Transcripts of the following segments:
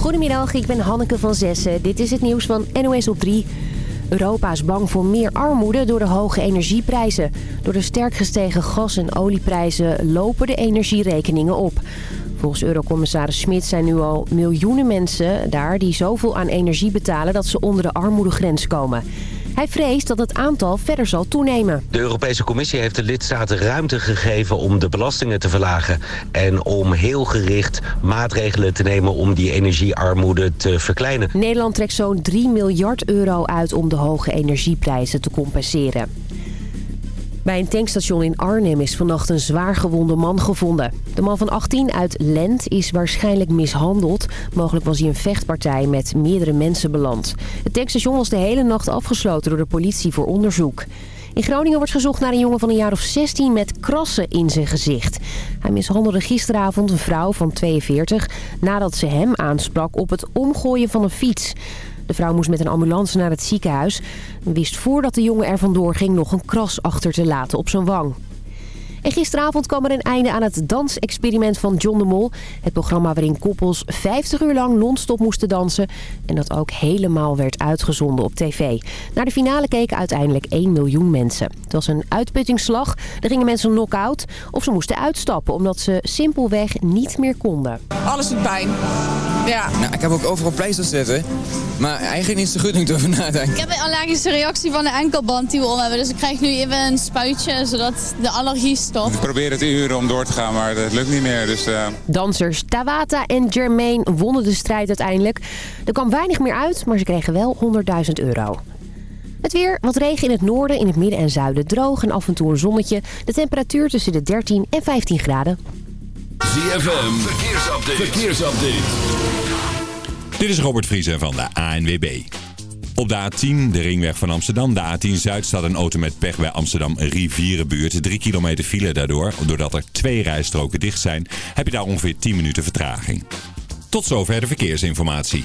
Goedemiddag, ik ben Hanneke van Zessen. Dit is het nieuws van NOS op 3. Europa is bang voor meer armoede door de hoge energieprijzen. Door de sterk gestegen gas- en olieprijzen lopen de energierekeningen op. Volgens Eurocommissaris Smit zijn nu al miljoenen mensen daar die zoveel aan energie betalen dat ze onder de armoedegrens komen. Hij vreest dat het aantal verder zal toenemen. De Europese Commissie heeft de lidstaten ruimte gegeven om de belastingen te verlagen... en om heel gericht maatregelen te nemen om die energiearmoede te verkleinen. Nederland trekt zo'n 3 miljard euro uit om de hoge energieprijzen te compenseren. Bij een tankstation in Arnhem is vannacht een zwaar gewonde man gevonden. De man van 18 uit Lent is waarschijnlijk mishandeld. Mogelijk was hij een vechtpartij met meerdere mensen beland. Het tankstation was de hele nacht afgesloten door de politie voor onderzoek. In Groningen wordt gezocht naar een jongen van een jaar of 16 met krassen in zijn gezicht. Hij mishandelde gisteravond een vrouw van 42 nadat ze hem aansprak op het omgooien van een fiets. De vrouw moest met een ambulance naar het ziekenhuis. En wist voordat de jongen er vandoor ging nog een kras achter te laten op zijn wang. En gisteravond kwam er een einde aan het dansexperiment van John de Mol. Het programma waarin koppels 50 uur lang non-stop moesten dansen. En dat ook helemaal werd uitgezonden op tv. Naar de finale keken uiteindelijk 1 miljoen mensen. Het was een uitputtingsslag. Er gingen mensen knock-out of ze moesten uitstappen... omdat ze simpelweg niet meer konden. Alles doet pijn. Ja. Nou, ik heb ook overal pleisters zitten. Maar eigenlijk niet zo goed om over nadenken. Ik heb een allergische reactie van de enkelband die we om hebben. Dus ik krijg nu even een spuitje, zodat de allergie Ik probeer het uren om door te gaan, maar het lukt niet meer. Dus, uh... Dansers Tawata en Jermaine wonnen de strijd uiteindelijk. Er kwam weinig meer uit, maar ze kregen wel 100.000 euro. Het weer, wat regen in het noorden, in het midden en zuiden droog en af en toe een zonnetje. De temperatuur tussen de 13 en 15 graden. ZFM, verkeersupdate. verkeersupdate. Dit is Robert Vriezen van de ANWB. Op de A10, de ringweg van Amsterdam, de A10 Zuid staat een auto met pech bij Amsterdam Rivierenbuurt. Drie kilometer file daardoor. Doordat er twee rijstroken dicht zijn, heb je daar ongeveer 10 minuten vertraging. Tot zover de verkeersinformatie.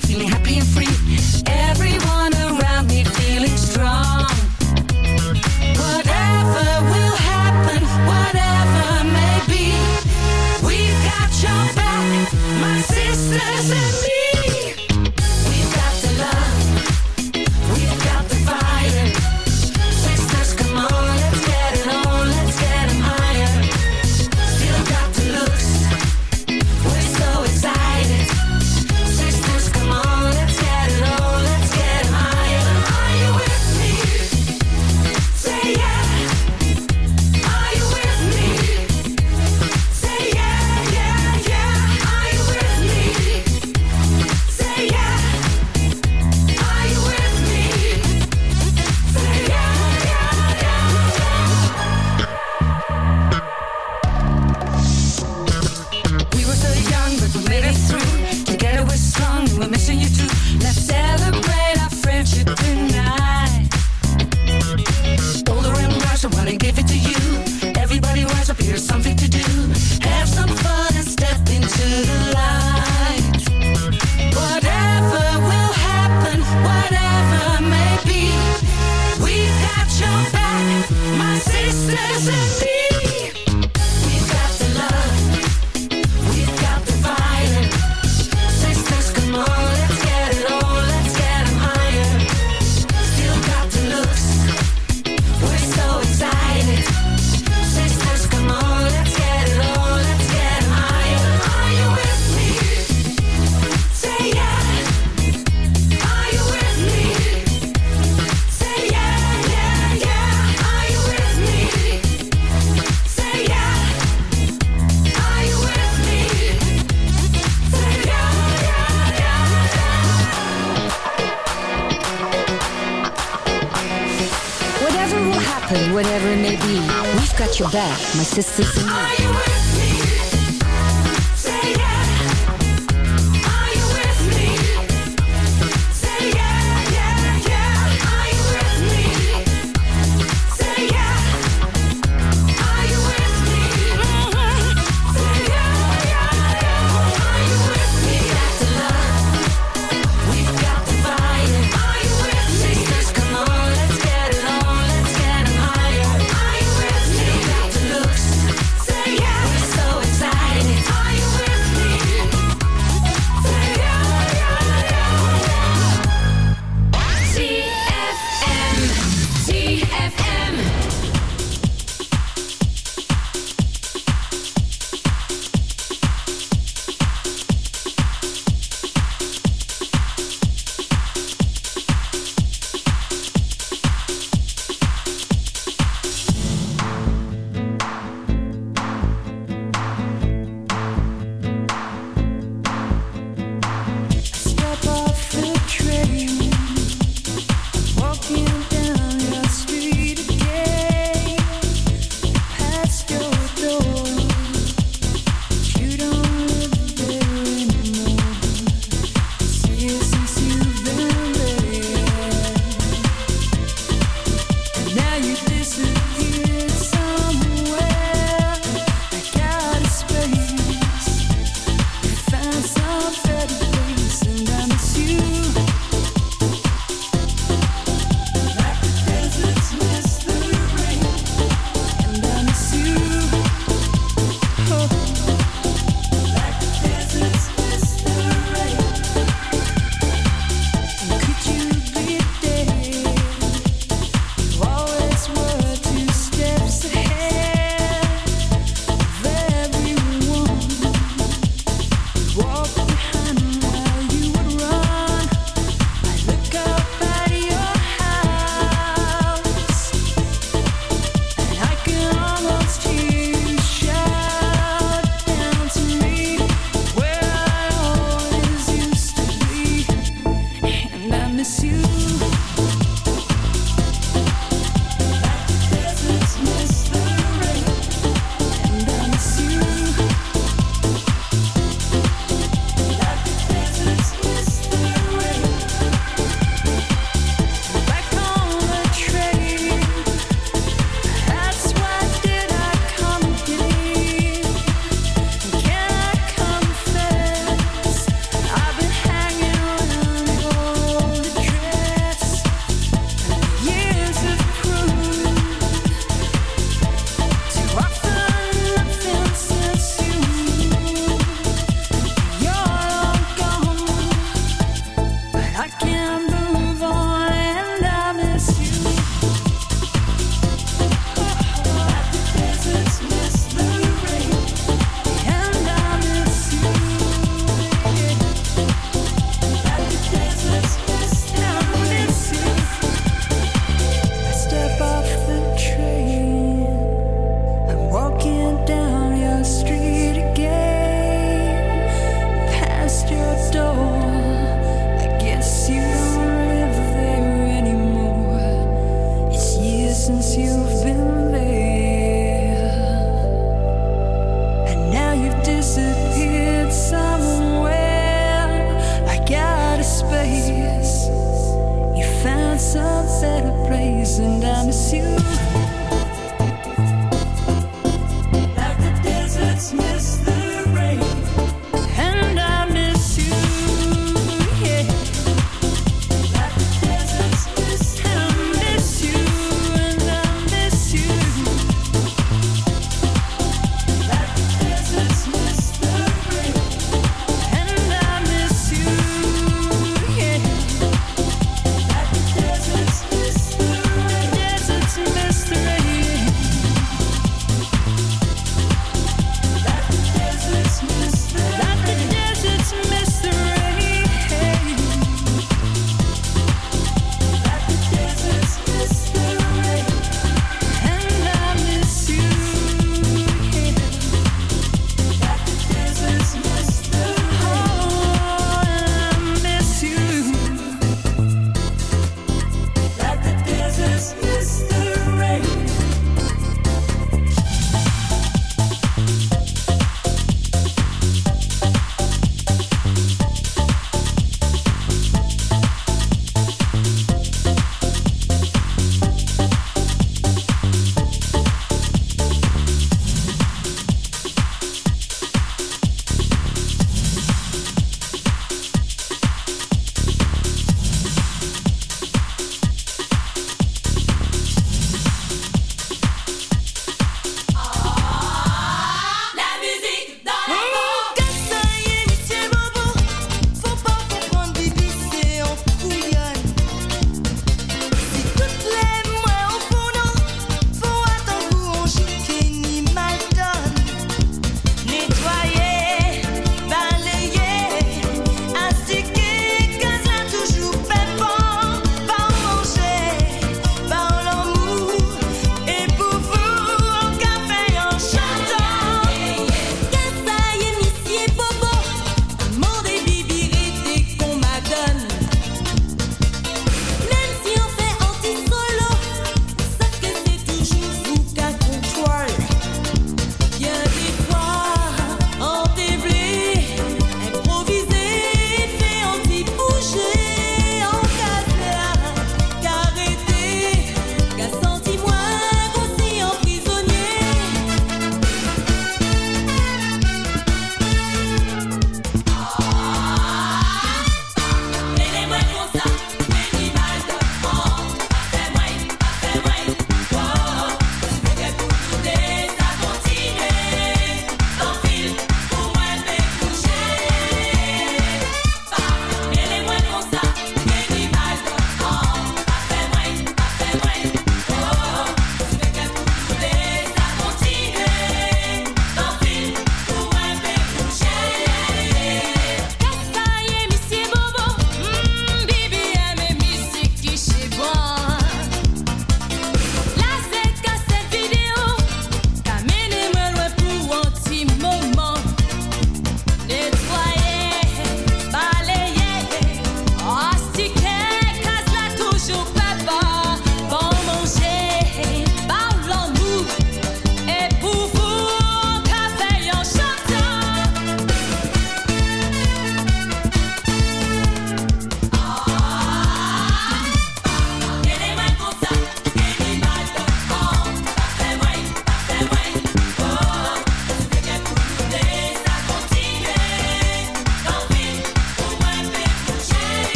feeling happy and free. baby, we've got your back, my sisters and me.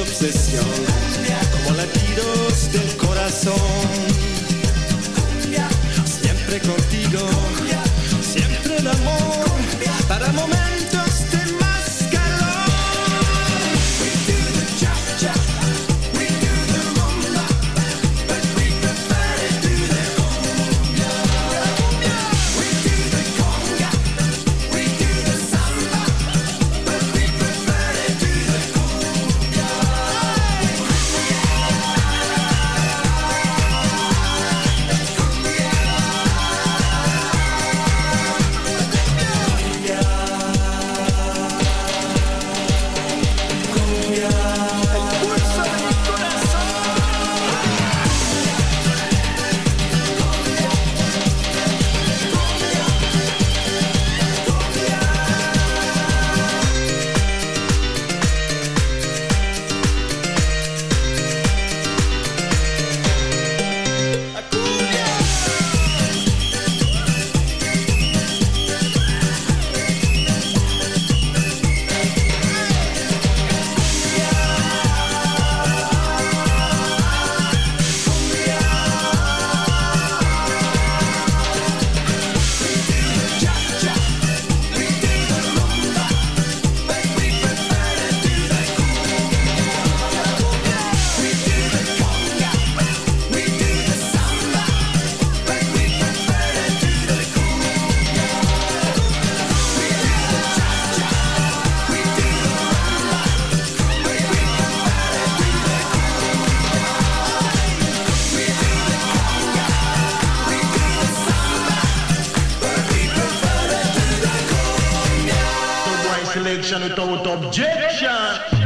obsesión, como latidos del corazón, siempre con objection without objection.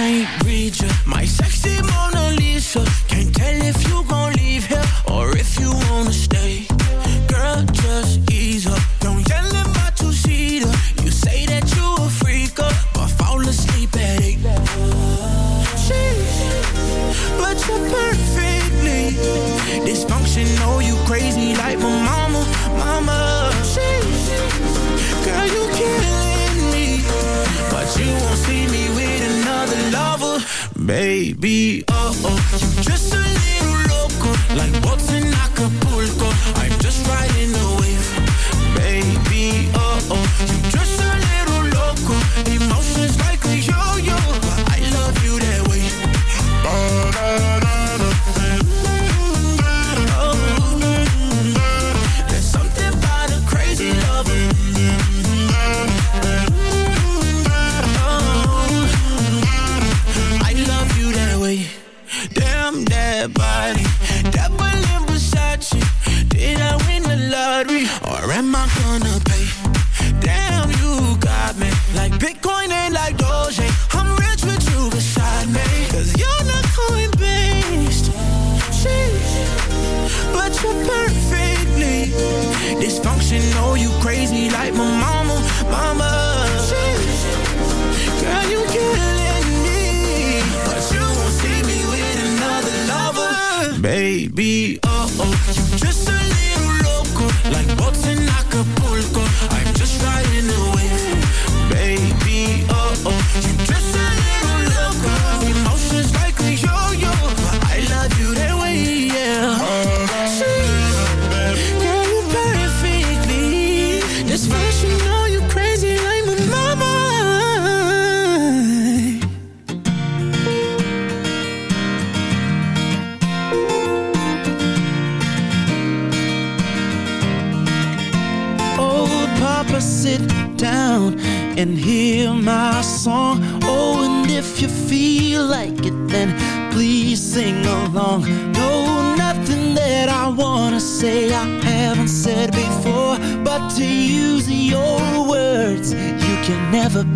can't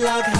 love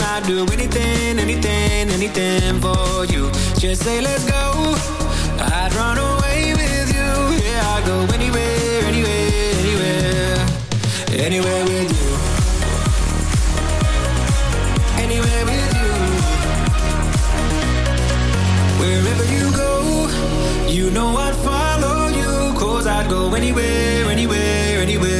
and I'd do anything, anything, anything for you. Just say let's go. I'd run away with you. Yeah, I'd go anywhere, anywhere, anywhere, anywhere with you. Anywhere with you. Wherever you go, you know I'd follow you. Cause I'd go anywhere, anywhere, anywhere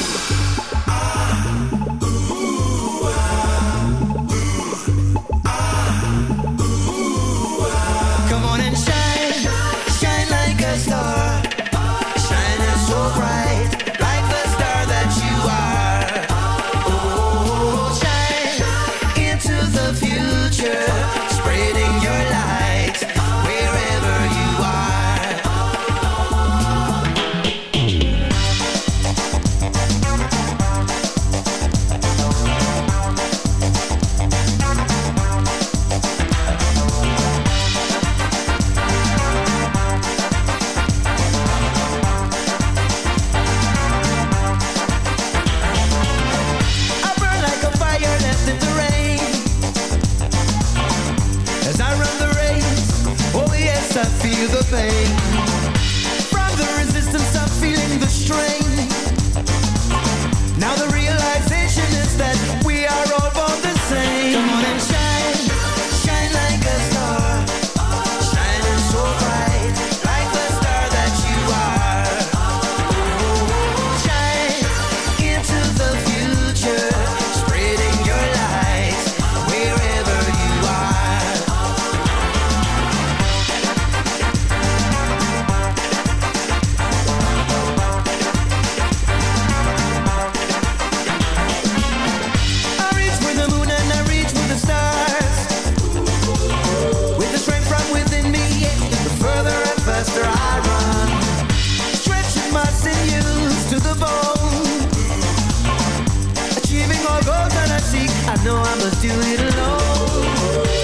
never do it alone.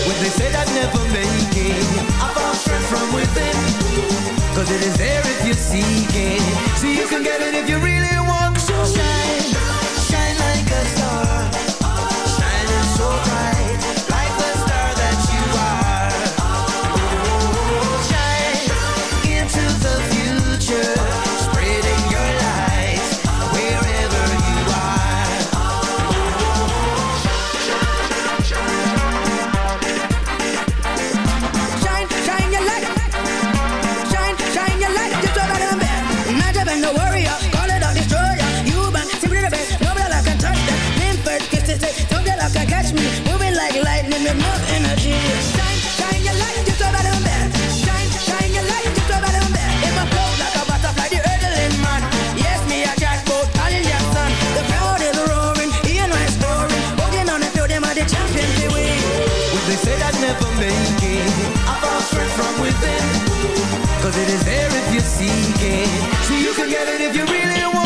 When they said I'd never make it I found strength from within. Cause it is there if you're seeking. So you can get it if you really want to shine. get it if you really want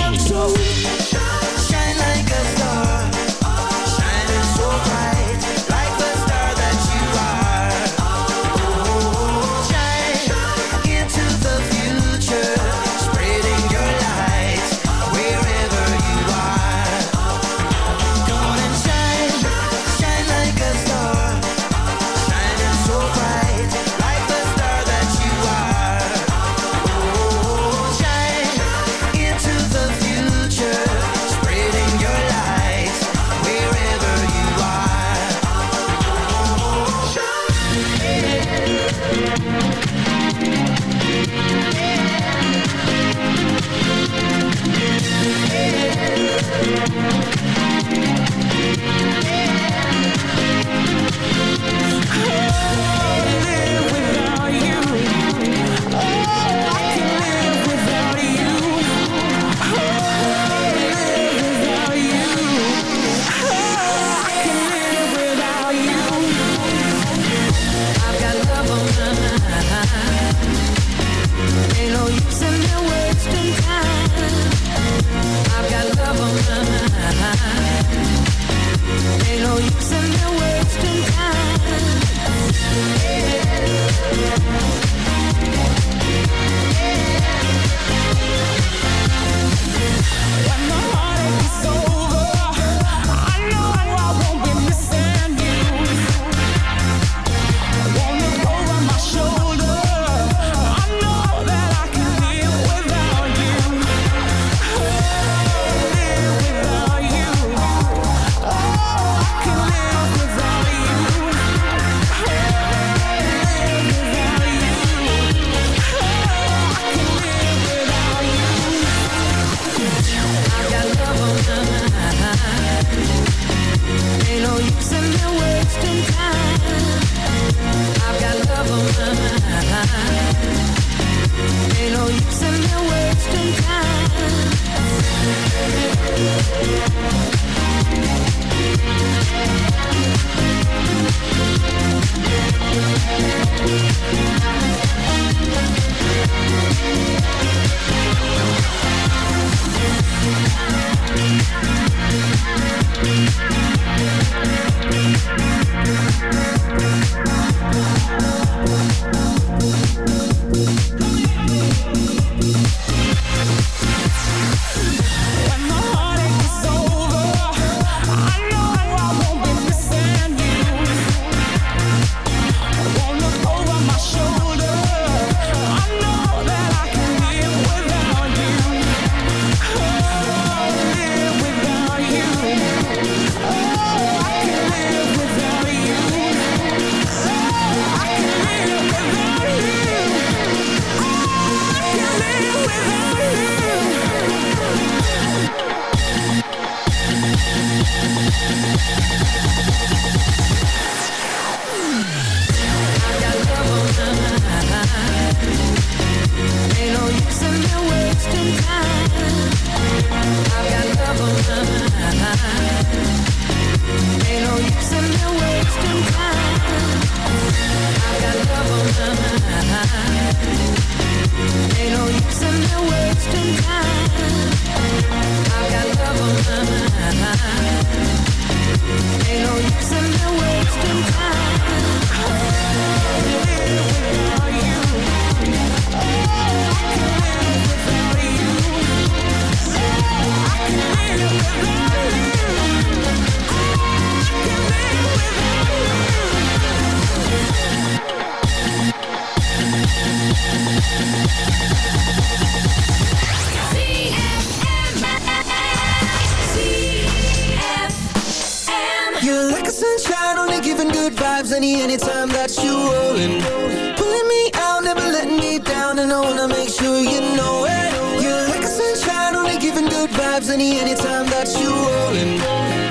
any, anytime that you want, rolling.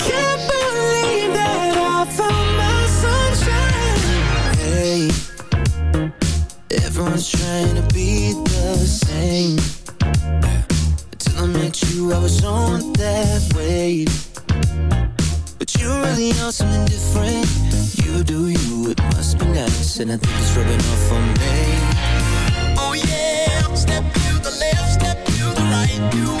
Can't believe that I found my sunshine. Hey, everyone's trying to be the same. Until I met you, I was on that wave. But you really are something different. You do you, it must be nice, and I think it's rubbing off on me. Oh yeah, step to the left, step to the right, you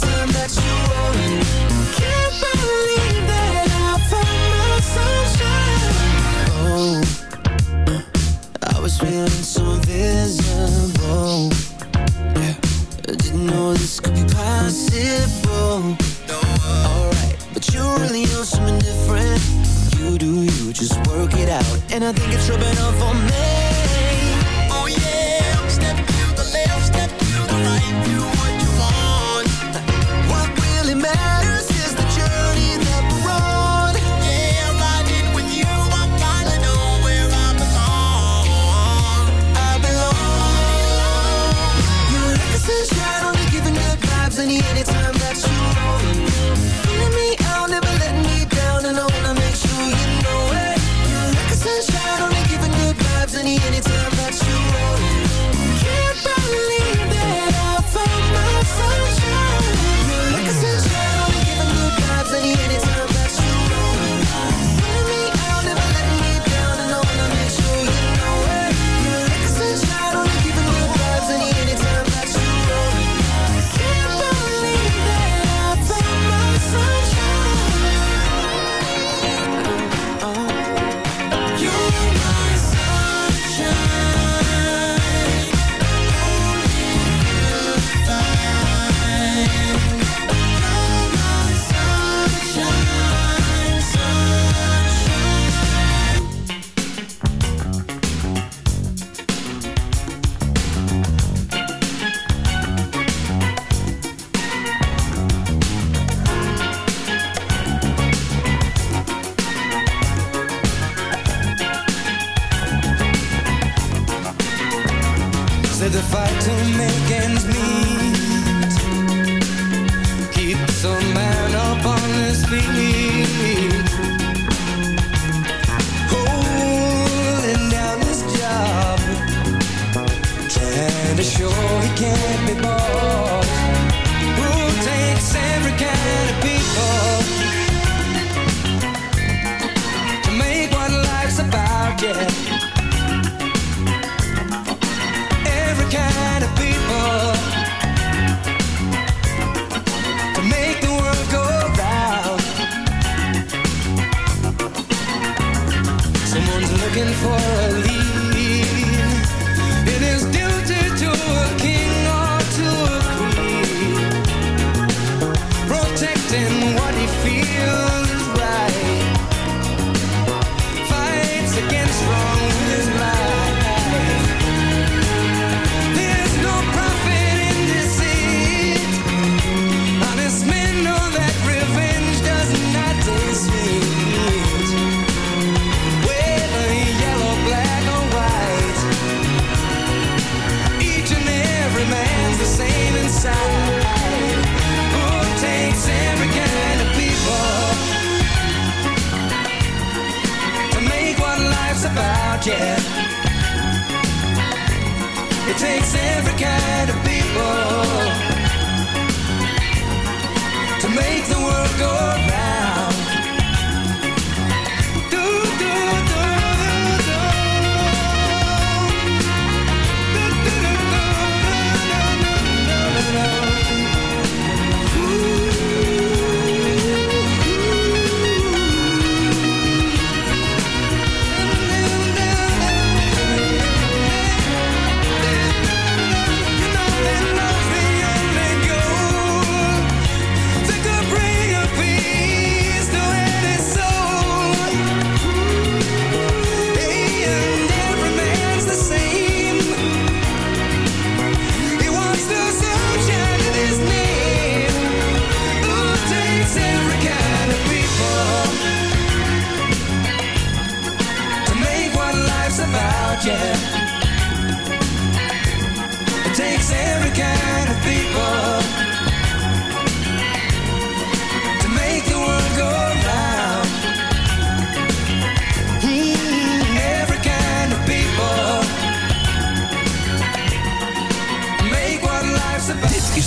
beautiful. Alright, but you really on something different. You do you, just work it out. And I think it's rubbing off on me.